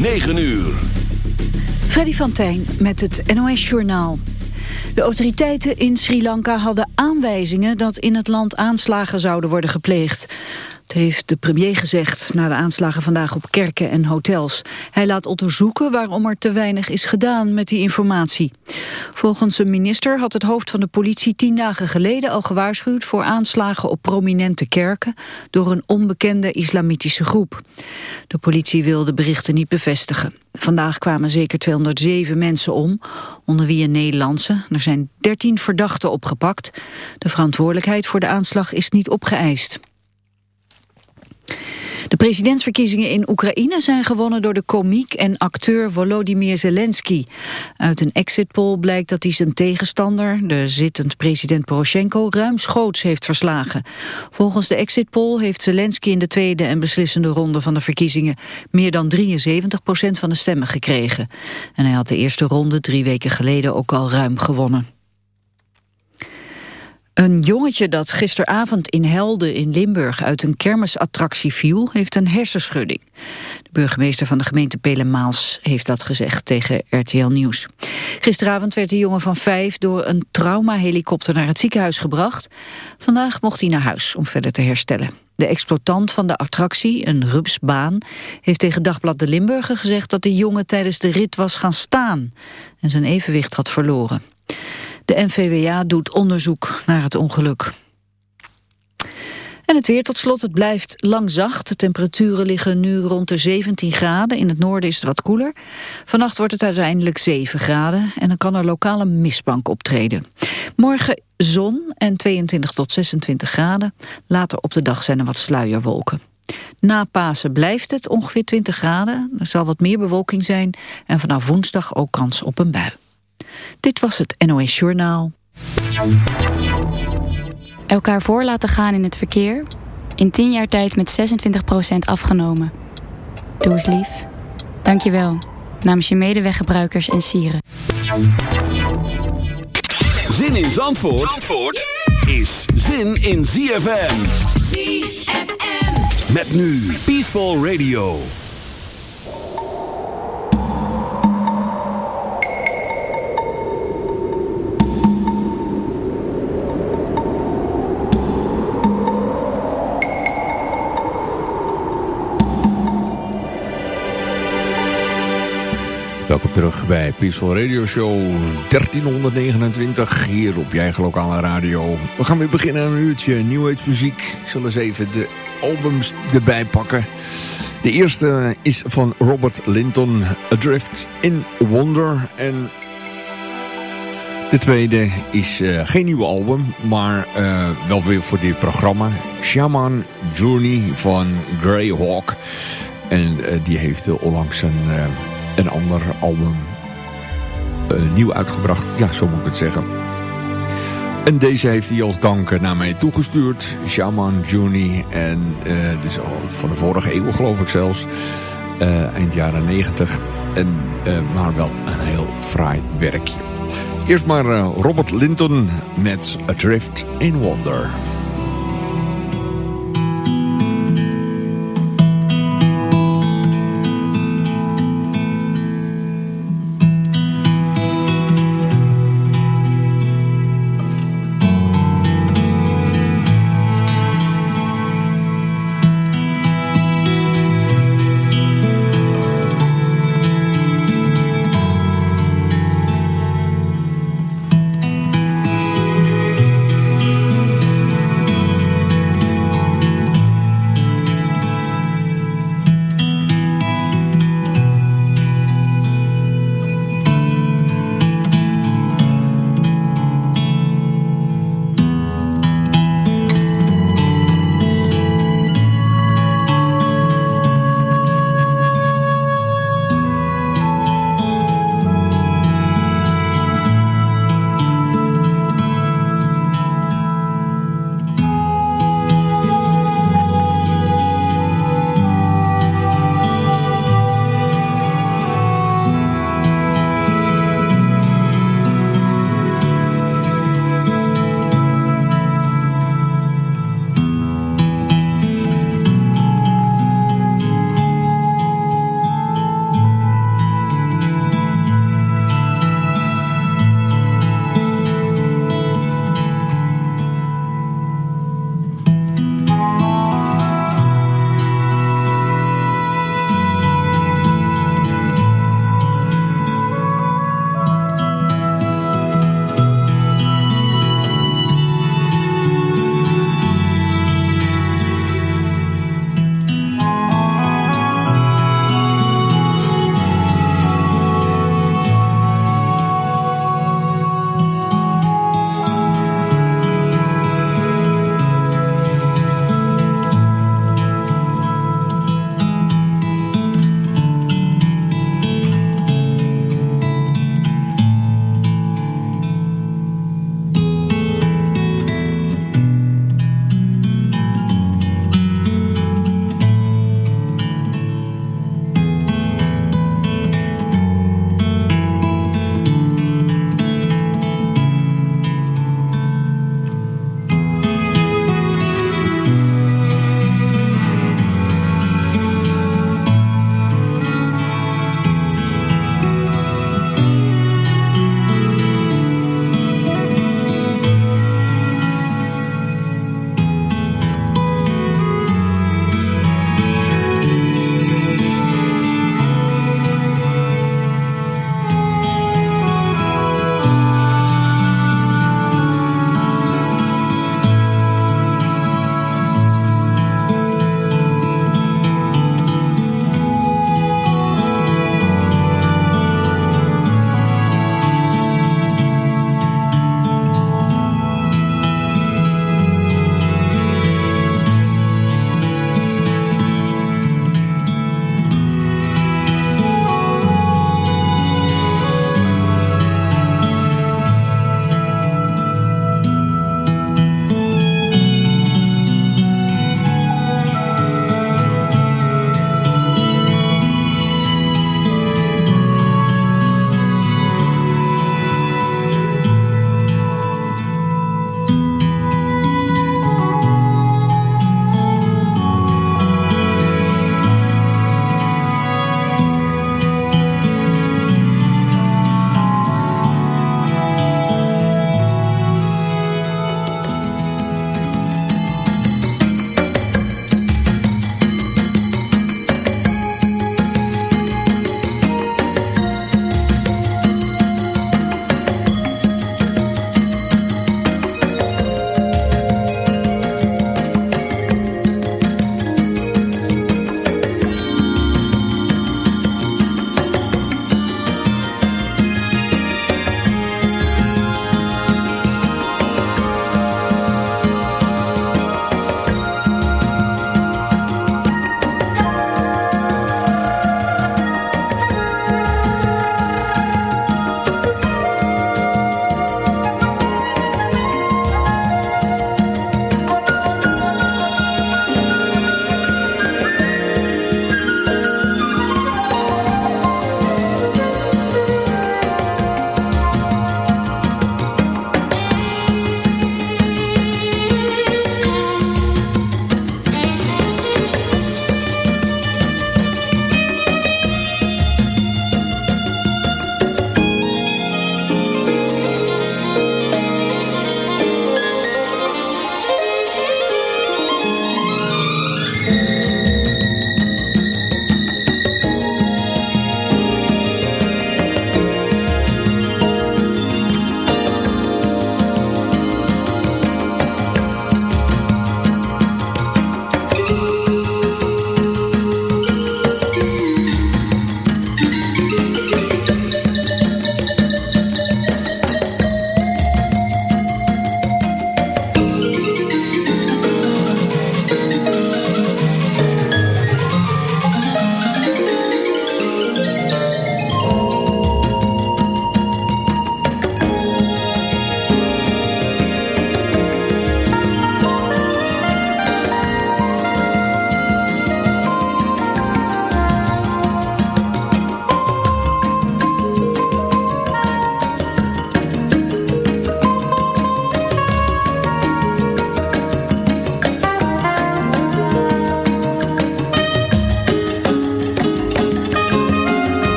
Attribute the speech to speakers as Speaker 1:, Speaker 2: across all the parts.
Speaker 1: 9 uur.
Speaker 2: Freddy van Tijn met het NOS-journaal. De autoriteiten in Sri Lanka hadden aanwijzingen dat in het land aanslagen zouden worden gepleegd. Heeft de premier gezegd na de aanslagen vandaag op kerken en hotels. Hij laat onderzoeken waarom er te weinig is gedaan met die informatie. Volgens een minister had het hoofd van de politie tien dagen geleden al gewaarschuwd voor aanslagen op prominente kerken door een onbekende islamitische groep. De politie wil de berichten niet bevestigen. Vandaag kwamen zeker 207 mensen om, onder wie een Nederlandse. Er zijn 13 verdachten opgepakt. De verantwoordelijkheid voor de aanslag is niet opgeëist. De presidentsverkiezingen in Oekraïne zijn gewonnen door de komiek en acteur Volodymyr Zelensky. Uit een exit poll blijkt dat hij zijn tegenstander, de zittend president Poroshenko, ruimschoots heeft verslagen. Volgens de exit poll heeft Zelensky in de tweede en beslissende ronde van de verkiezingen meer dan 73 procent van de stemmen gekregen. En hij had de eerste ronde drie weken geleden ook al ruim gewonnen. Een jongetje dat gisteravond in Helden in Limburg uit een kermisattractie viel, heeft een hersenschudding. De burgemeester van de gemeente Pelemaals heeft dat gezegd tegen RTL Nieuws. Gisteravond werd de jongen van vijf door een traumahelikopter naar het ziekenhuis gebracht. Vandaag mocht hij naar huis om verder te herstellen. De exploitant van de attractie, een rupsbaan, heeft tegen Dagblad de Limburger gezegd dat de jongen tijdens de rit was gaan staan en zijn evenwicht had verloren. De NVWA doet onderzoek naar het ongeluk. En het weer tot slot, het blijft lang zacht. De temperaturen liggen nu rond de 17 graden. In het noorden is het wat koeler. Vannacht wordt het uiteindelijk 7 graden. En dan kan er lokale mistbank optreden. Morgen zon en 22 tot 26 graden. Later op de dag zijn er wat sluierwolken. Na Pasen blijft het ongeveer 20 graden. Er zal wat meer bewolking zijn. En vanaf woensdag ook kans op een bui. Dit was het NOS Journaal.
Speaker 3: Elkaar voor laten gaan in het verkeer. In 10 jaar tijd met 26% afgenomen. Doe eens lief. Dank je wel. Namens je medeweggebruikers en sieren.
Speaker 1: Zin in Zandvoort, Zandvoort is zin in ZFM. ZFM. Met nu Peaceful Radio.
Speaker 4: Welkom terug bij Peaceful Radio Show 1329 hier op je eigen lokale radio. We gaan weer beginnen aan een uurtje New Age muziek. Ik zal eens even de albums erbij pakken. De eerste is van Robert Linton, Adrift in Wonder. En de tweede is uh, geen nieuwe album, maar uh, wel weer voor dit programma. Shaman Journey van Greyhawk. En uh, die heeft onlangs een een ander album uh, nieuw uitgebracht. Ja, zo moet ik het zeggen. En deze heeft hij als dank naar mij toegestuurd. Shaman Juni. En uh, is al van de vorige eeuw geloof ik zelfs. Eind jaren 90. En, maar wel een heel fraai werkje. Eerst maar Robert Linton met Adrift in Wonder.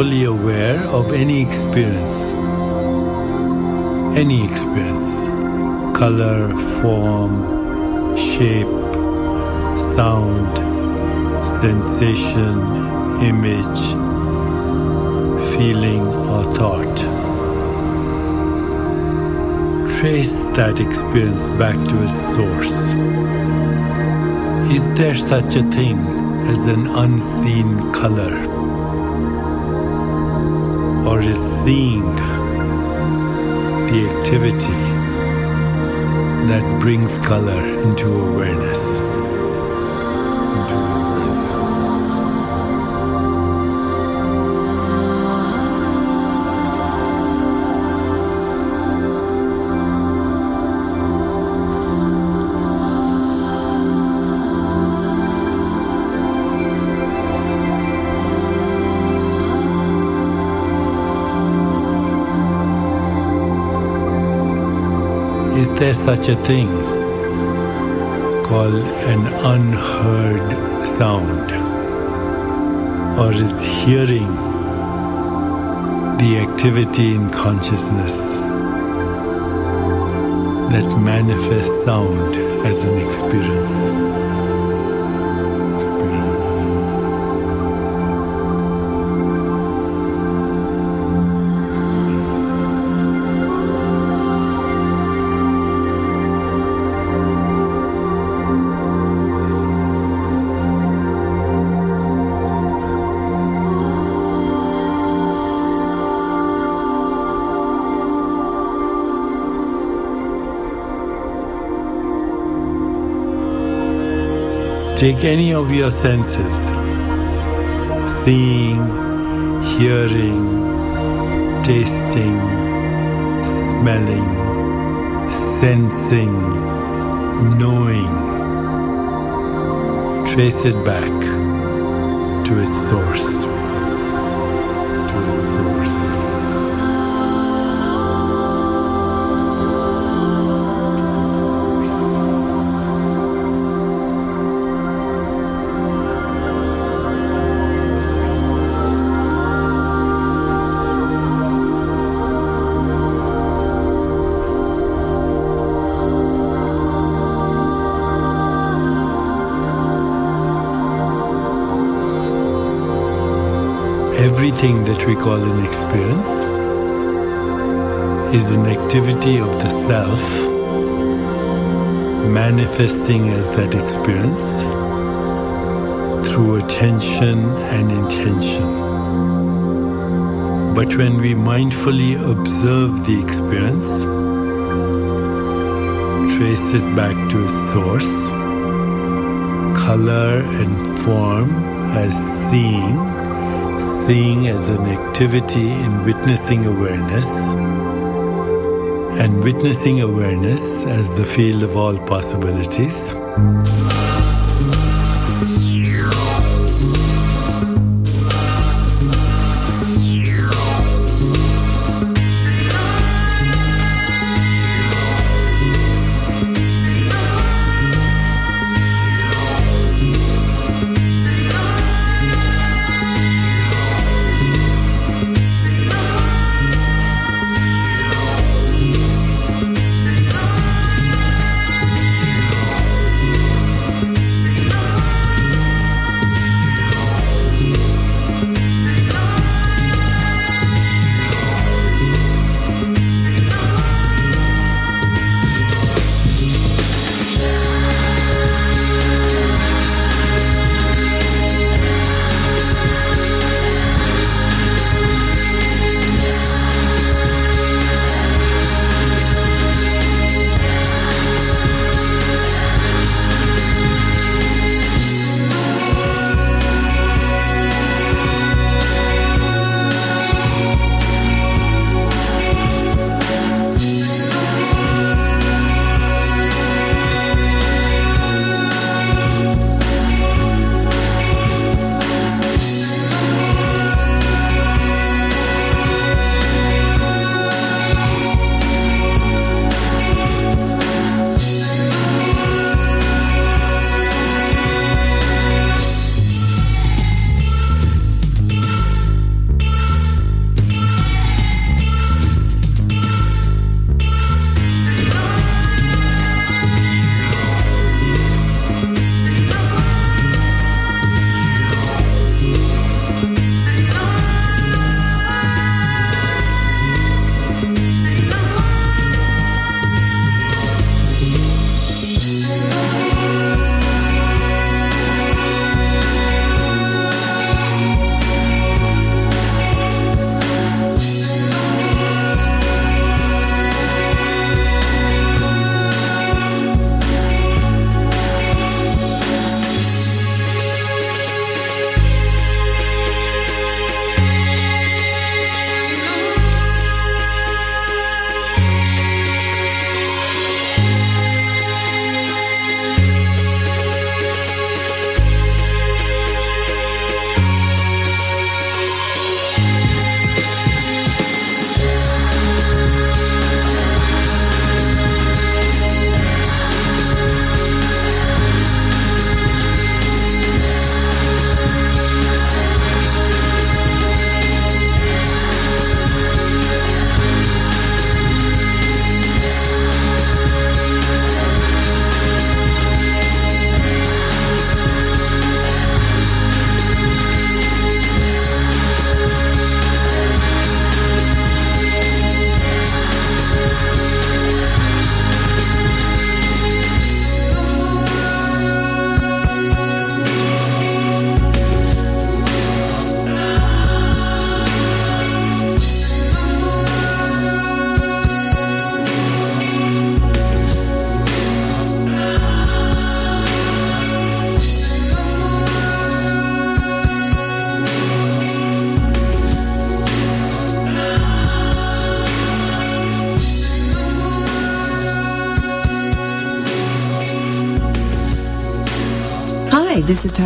Speaker 5: mindfully aware of any experience, any experience, color, form, shape, sound, sensation, image, feeling, or thought. Trace that experience back to its source. Is there such a thing as an unseen color? Or is seeing the activity that brings color into awareness. Is there such a thing called an unheard sound? Or is hearing the activity in consciousness that manifests sound as an? Experience. Take any of your senses seeing, hearing, tasting, smelling, sensing, knowing. Trace it back to its source. To its source. Everything that we call an experience is an activity of the self manifesting as that experience through attention and intention. But when we mindfully observe the experience, trace it back to its source, color and form as seeing, seeing as an activity in witnessing awareness, and witnessing awareness as the field of all possibilities.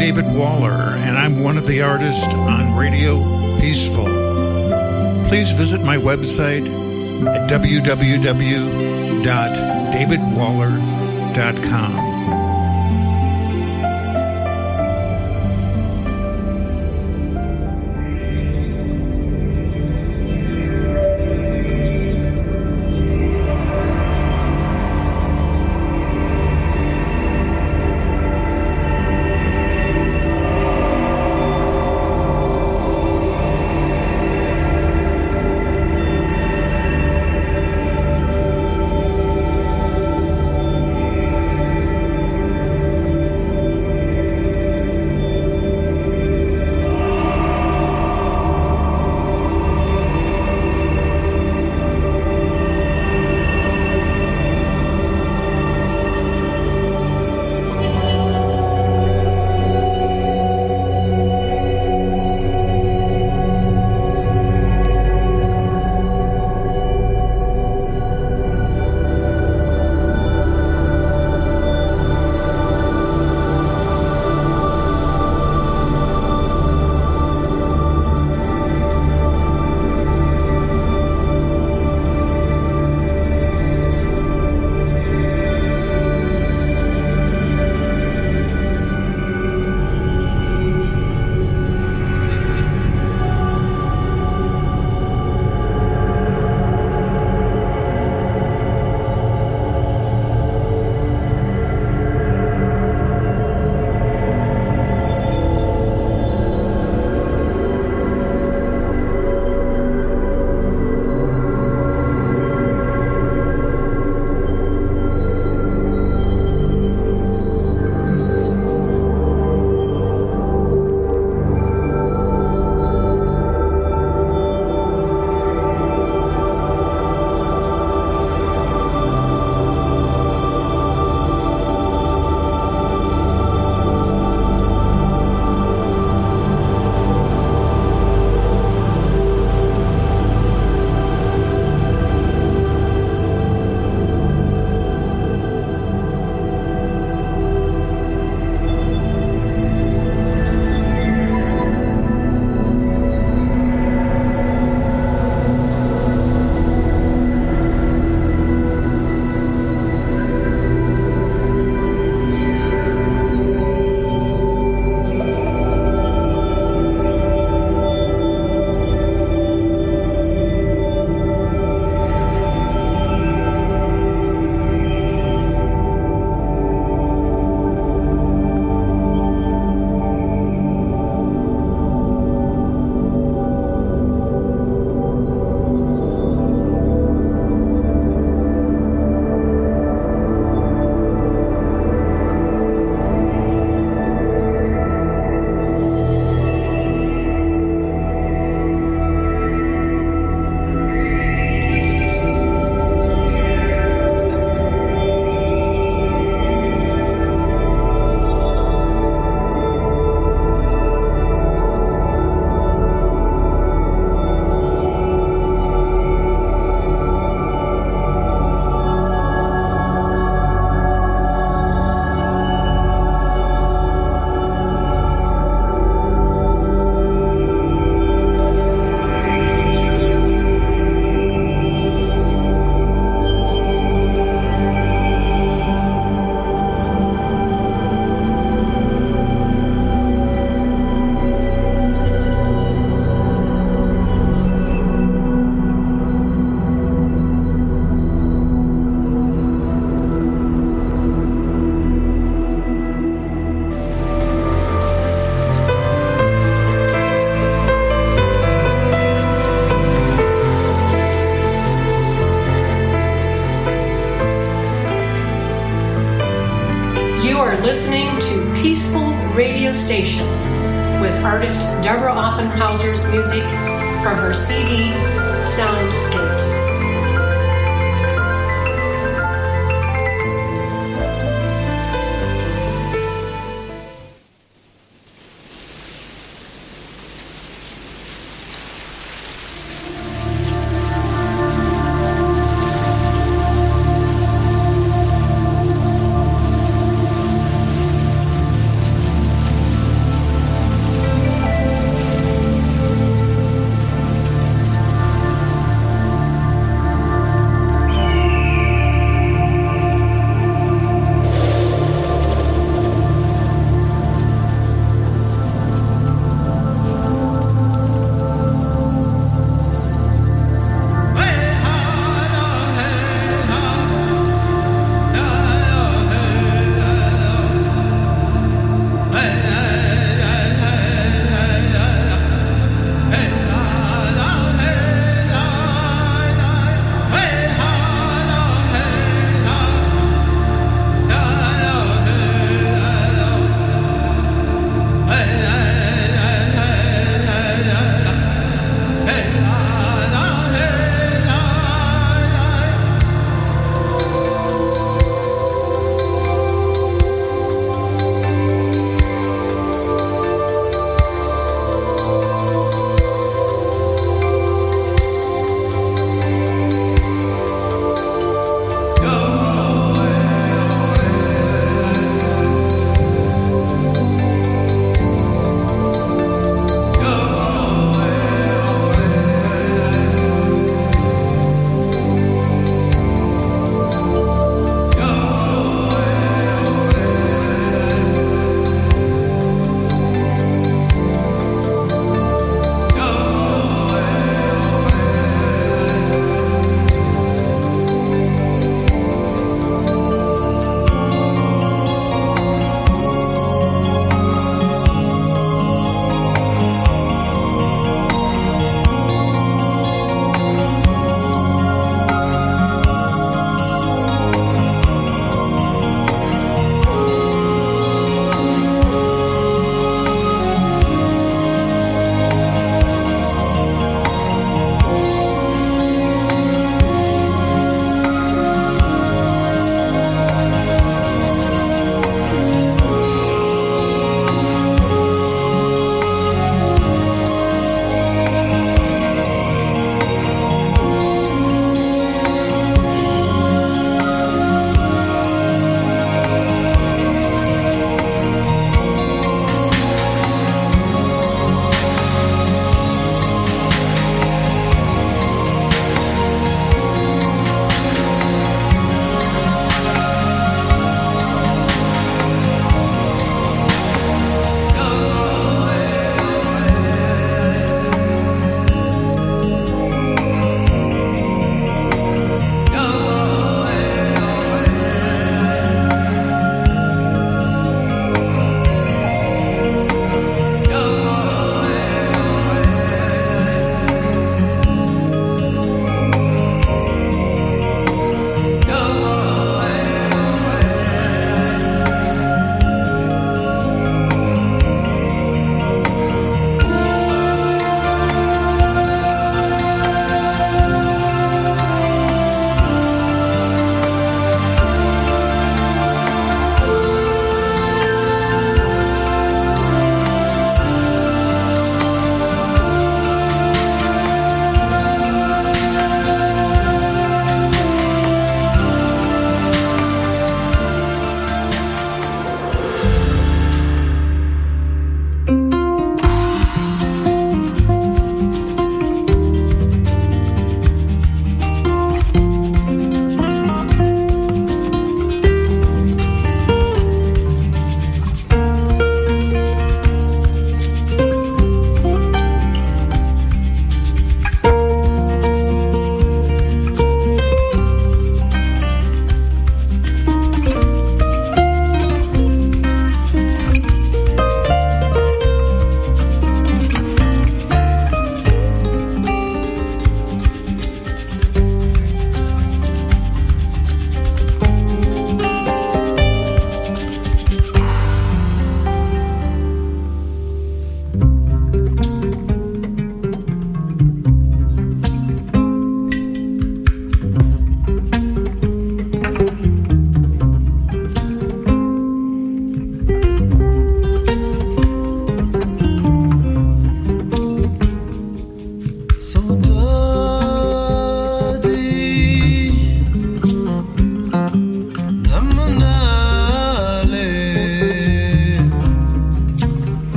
Speaker 6: David Waller, and I'm one of the artists on Radio Peaceful. Please visit my website at www.davidwaller.com.